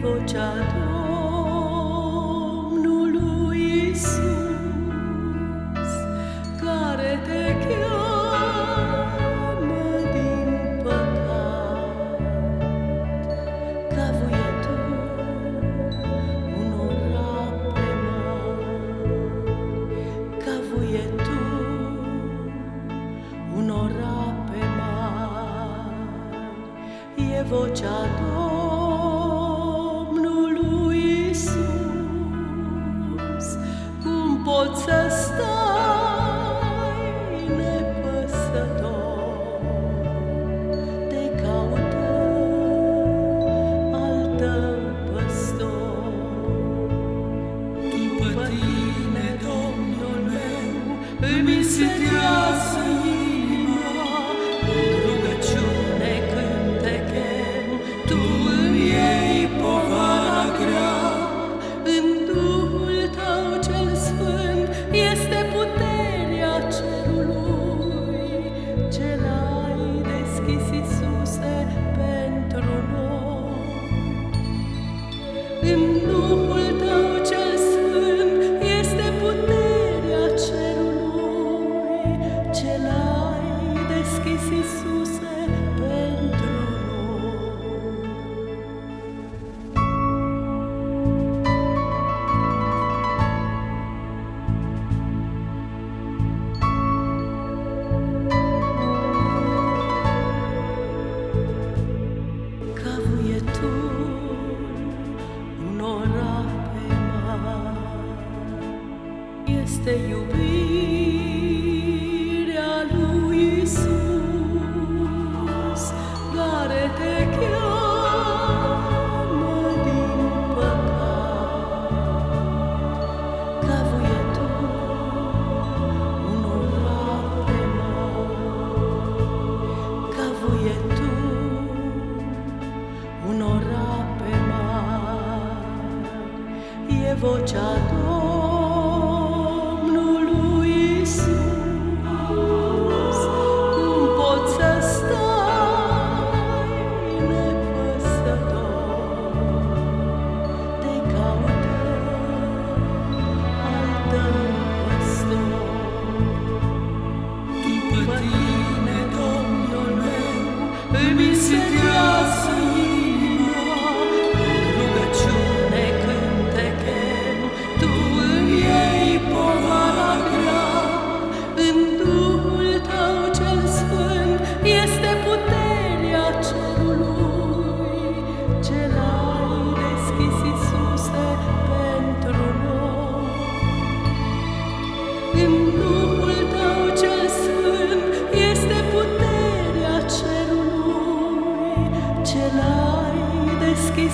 voce ad vocea Domnului Isus. Cum poți să stai nepăsător? Te caută al tău păstor. După tine, Domnul meu, îmi se este iubirea lui Isus care te cheamă din păcat. Ca voietor unul noapte mor ca voietor unor ape mari. E vocea Domnului be sitting.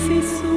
se